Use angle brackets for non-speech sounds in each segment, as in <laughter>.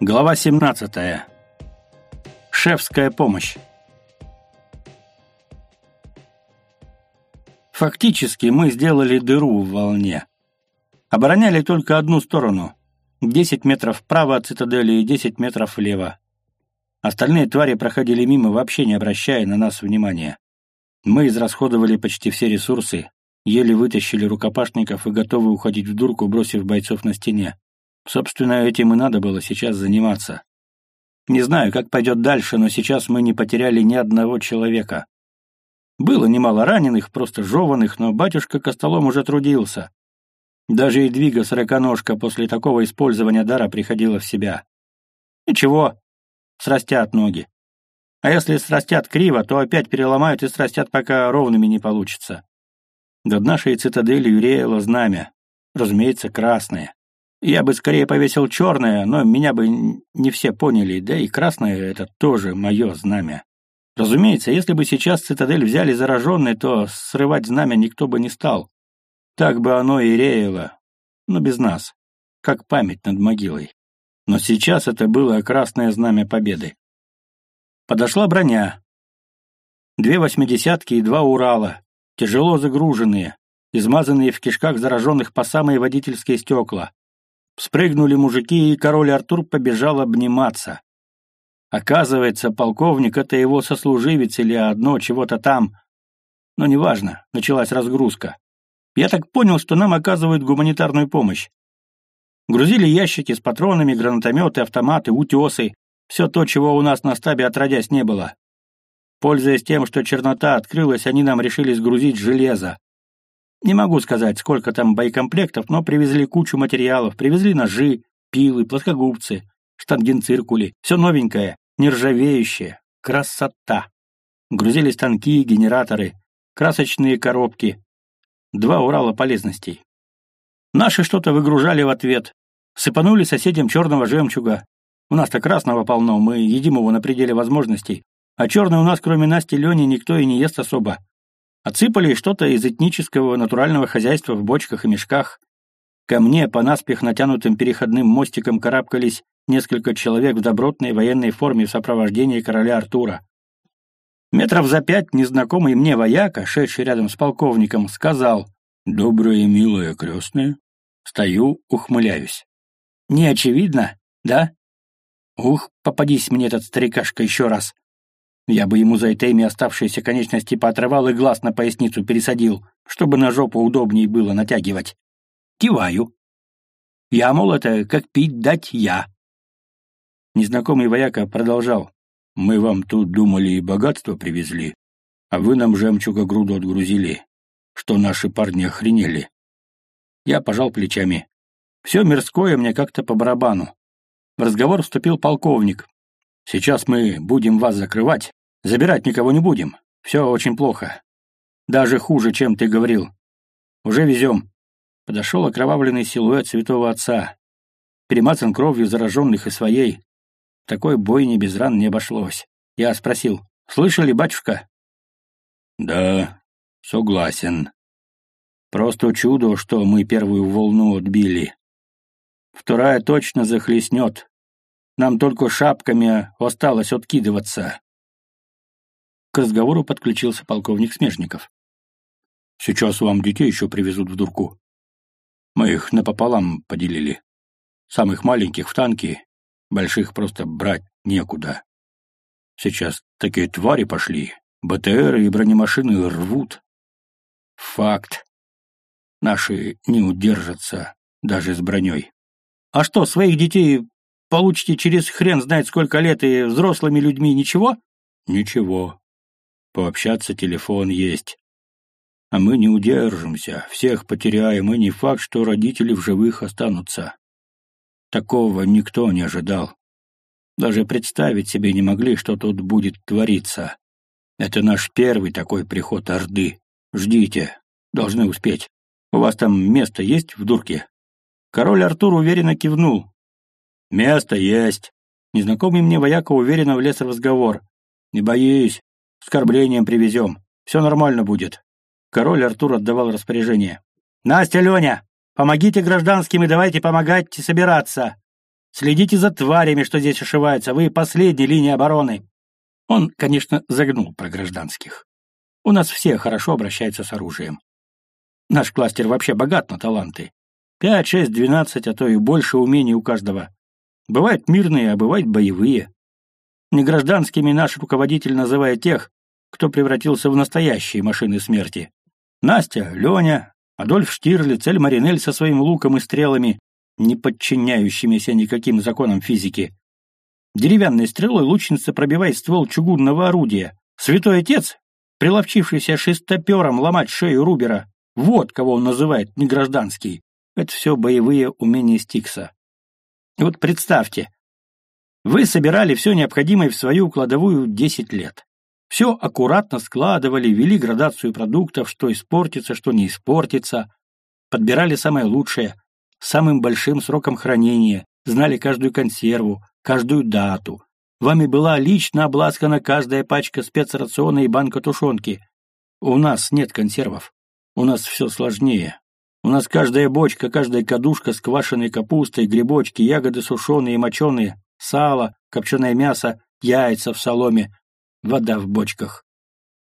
Глава 17. Шефская помощь. Фактически мы сделали дыру в волне. Обороняли только одну сторону. 10 метров вправо от цитадели и 10 метров влево. Остальные твари проходили мимо, вообще не обращая на нас внимания. Мы израсходовали почти все ресурсы, еле вытащили рукопашников и готовы уходить в дурку, бросив бойцов на стене. Собственно, этим и надо было сейчас заниматься. Не знаю, как пойдет дальше, но сейчас мы не потеряли ни одного человека. Было немало раненых, просто жеванных, но батюшка Костолом уже трудился. Даже Едвига Сороконожка после такого использования дара приходила в себя. Ничего, срастят ноги. А если срастят криво, то опять переломают и срастят, пока ровными не получится. Над нашей цитаделью реяло знамя, разумеется, красное. Я бы скорее повесил черное, но меня бы не все поняли, да и красное — это тоже мое знамя. Разумеется, если бы сейчас цитадель взяли зараженной, то срывать знамя никто бы не стал. Так бы оно и реяло, но без нас, как память над могилой. Но сейчас это было красное знамя победы. Подошла броня. Две восьмидесятки и два Урала, тяжело загруженные, измазанные в кишках зараженных по самые водительские стекла. Спрыгнули мужики, и король Артур побежал обниматься. Оказывается, полковник — это его сослуживец или одно чего-то там. Но неважно, началась разгрузка. Я так понял, что нам оказывают гуманитарную помощь. Грузили ящики с патронами, гранатометы, автоматы, утесы. Все то, чего у нас на стабе отродясь не было. Пользуясь тем, что чернота открылась, они нам решили сгрузить железо. Не могу сказать, сколько там боекомплектов, но привезли кучу материалов, привезли ножи, пилы, плоскогубцы, штангенциркули, все новенькое, нержавеющее. Красота! Грузили станки, генераторы, красочные коробки. Два Урала полезностей. Наши что-то выгружали в ответ. Сыпанули соседям черного жемчуга. У нас-то красного полно, мы едим его на пределе возможностей. А черный у нас, кроме Насти Лени, никто и не ест особо. Отсыпали что-то из этнического натурального хозяйства в бочках и мешках. Ко мне по наспех натянутым переходным мостикам карабкались несколько человек в добротной военной форме в сопровождении короля Артура. Метров за пять незнакомый мне вояка, шедший рядом с полковником, сказал «Добрая и милая крестная». Стою, ухмыляюсь. «Не очевидно, да?» «Ух, попадись мне этот старикашка еще раз. Я бы ему за этими оставшиеся конечности поотрывал и глаз на поясницу пересадил, чтобы на жопу удобнее было натягивать. Киваю. Я, мол, это как пить дать я. Незнакомый вояка продолжал. Мы вам тут думали и богатство привезли, а вы нам жемчуга груду отгрузили, что наши парни охренели. Я пожал плечами. Все мирское мне как-то по барабану. В разговор вступил полковник, Сейчас мы будем вас закрывать. Забирать никого не будем. Все очень плохо. Даже хуже, чем ты говорил. Уже везем. Подошел окровавленный силуэт святого отца. Перемацан кровью зараженных и своей. Такой бойни без ран не обошлось. Я спросил, слышали, батюшка? Да, согласен. Просто чудо, что мы первую волну отбили. Вторая точно захлестнет, нам только шапками осталось откидываться. К разговору подключился полковник Смежников. Сейчас вам детей еще привезут в дурку. Мы их напополам поделили. Самых маленьких в танки, больших просто брать некуда. Сейчас такие твари пошли, БТР и бронемашины рвут. Факт. Наши не удержатся даже с броней. А что, своих детей получите через хрен знает сколько лет и взрослыми людьми ничего? Ничего. Пообщаться телефон есть. А мы не удержимся, всех потеряем, и не факт, что родители в живых останутся. Такого никто не ожидал. Даже представить себе не могли, что тут будет твориться. Это наш первый такой приход Орды. Ждите, должны успеть. У вас там место есть в дурке?» Король Артур уверенно кивнул, «Место есть». Незнакомый мне вояка уверенно влез в разговор. «Не боись, оскорблением привезем. Все нормально будет». Король Артур отдавал распоряжение. «Настя, Леня, помогите гражданским и давайте помогать собираться. Следите за тварями, что здесь ошиваются. Вы последняя линия обороны. Он, конечно, загнул про гражданских. У нас все хорошо обращаются с оружием. Наш кластер вообще богат на таланты. Пять, шесть, двенадцать, а то и больше умений у каждого. Бывают мирные, а бывают боевые. Негражданскими наш руководитель называет тех, кто превратился в настоящие машины смерти. Настя, Леня, Адольф Штирлиц, Эль Маринель со своим луком и стрелами, не подчиняющимися никаким законам физики. Деревянной стрелой лучница пробивает ствол чугунного орудия. Святой отец, приловчившийся шестопером ломать шею Рубера, вот кого он называет негражданский. Это все боевые умения Стикса. Вот представьте, вы собирали все необходимое в свою кладовую 10 лет. Все аккуратно складывали, вели градацию продуктов, что испортится, что не испортится, подбирали самое лучшее, самым большим сроком хранения, знали каждую консерву, каждую дату. Вами была лично обласкана каждая пачка спецрациона и банка тушенки. У нас нет консервов. У нас все сложнее. У нас каждая бочка, каждая кадушка с квашеной капустой, грибочки, ягоды сушеные и моченые, сало, копченое мясо, яйца в соломе, вода в бочках.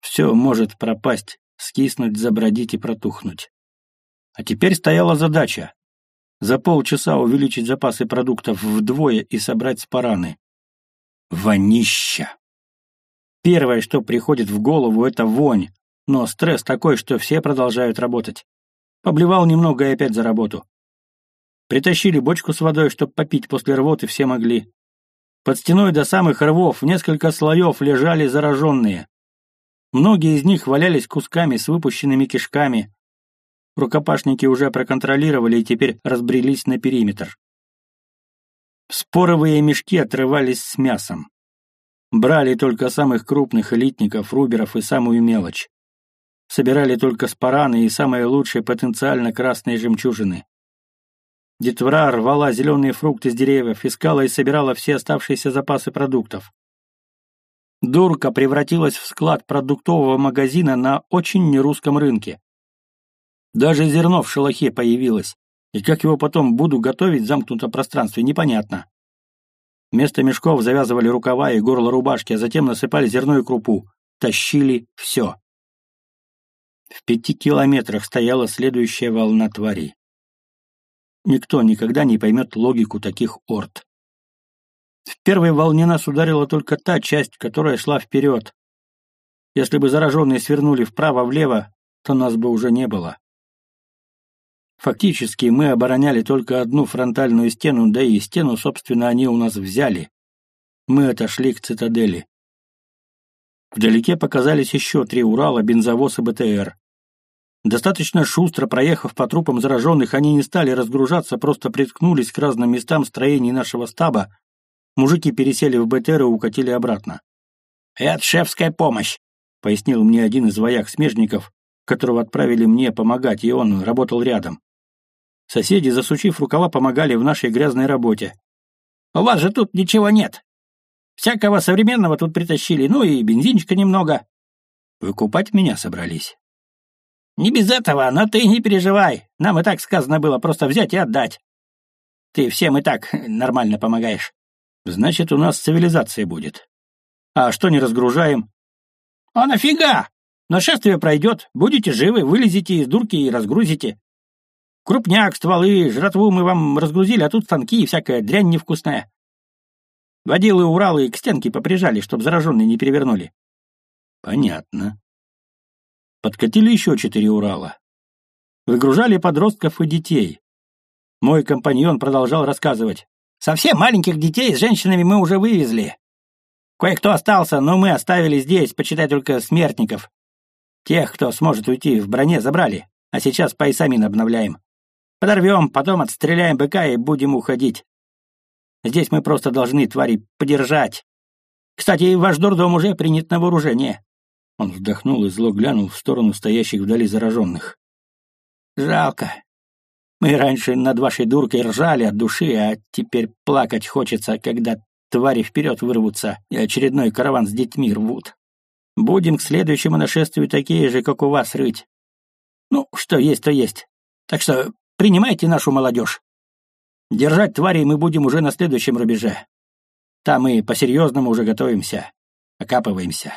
Все может пропасть, скиснуть, забродить и протухнуть. А теперь стояла задача за полчаса увеличить запасы продуктов вдвое и собрать спараны. Вонища! Первое, что приходит в голову, это вонь, но стресс такой, что все продолжают работать. Поблевал немного и опять за работу. Притащили бочку с водой, чтобы попить после рвоты все могли. Под стеной до самых рвов несколько слоев лежали зараженные. Многие из них валялись кусками с выпущенными кишками, Рукопашники уже проконтролировали и теперь разбрелись на периметр. Споровые мешки отрывались с мясом. Брали только самых крупных элитников, руберов и самую мелочь. Собирали только спараны и самые лучшие потенциально красные жемчужины. Детвора рвала зеленые фрукты с деревьев, искала и собирала все оставшиеся запасы продуктов. Дурка превратилась в склад продуктового магазина на очень нерусском рынке. Даже зерно в шелохе появилось, и как его потом буду готовить в замкнутом пространстве, непонятно. Вместо мешков завязывали рукава и горло рубашки, а затем насыпали зерно и крупу. Тащили все. В пяти километрах стояла следующая волна тварей. Никто никогда не поймет логику таких орд. В первой волне нас ударила только та часть, которая шла вперед. Если бы зараженные свернули вправо-влево, то нас бы уже не было. Фактически мы обороняли только одну фронтальную стену, да и стену, собственно, они у нас взяли. Мы отошли к цитадели. Вдалеке показались еще три Урала, бензовоз и БТР. Достаточно шустро проехав по трупам зараженных, они не стали разгружаться, просто приткнулись к разным местам строений нашего стаба. Мужики пересели в БТР и укатили обратно. «Это шефская помощь», — пояснил мне один из вояк-смежников, которого отправили мне помогать, и он работал рядом. Соседи, засучив рукава, помогали в нашей грязной работе. «У вас же тут ничего нет. Всякого современного тут притащили, ну и бензинчика немного». «Выкупать меня собрались?» «Не без этого, но ты не переживай. Нам и так сказано было просто взять и отдать. Ты всем и так <laughs> нормально помогаешь». «Значит, у нас цивилизация будет. А что не разгружаем?» «А нафига? Нашествие пройдет, будете живы, вылезете из дурки и разгрузите. Крупняк, стволы, жратву мы вам разгрузили, а тут станки и всякая дрянь невкусная. Водилы Уралы к стенке поприжали, чтоб зараженные не перевернули. Понятно. Подкатили еще четыре Урала. Выгружали подростков и детей. Мой компаньон продолжал рассказывать. Совсем маленьких детей с женщинами мы уже вывезли. Кое-кто остался, но мы оставили здесь, почитай только смертников. Тех, кто сможет уйти в броне, забрали, а сейчас поясами обновляем. Подорвем, потом отстреляем быка и будем уходить. Здесь мы просто должны твари подержать. Кстати, ваш дурдом уже принят на вооружение». Он вздохнул и зло глянул в сторону стоящих вдали зараженных. «Жалко. Мы раньше над вашей дуркой ржали от души, а теперь плакать хочется, когда твари вперед вырвутся и очередной караван с детьми рвут. Будем к следующему нашествию такие же, как у вас, рыть. Ну, что есть, то есть. Так что Принимайте нашу молодежь. Держать тварей мы будем уже на следующем рубеже. Там мы по-серьезному уже готовимся, окапываемся.